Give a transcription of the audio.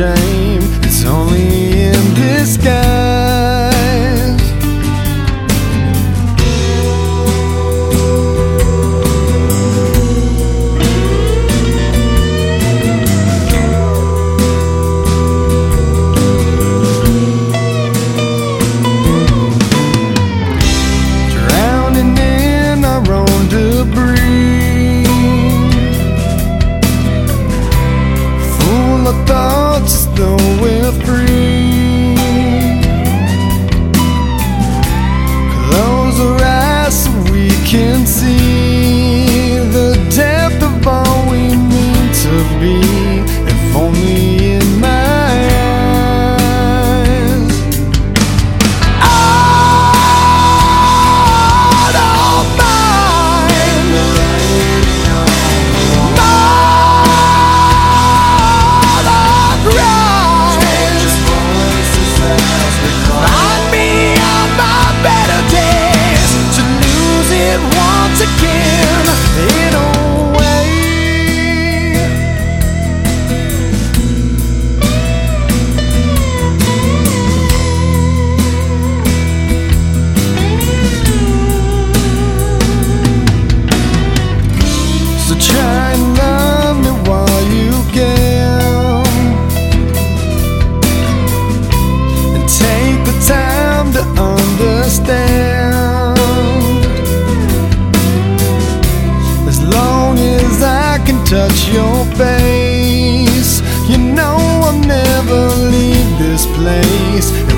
change. go with free. can touch your face. You know I'll never leave this place.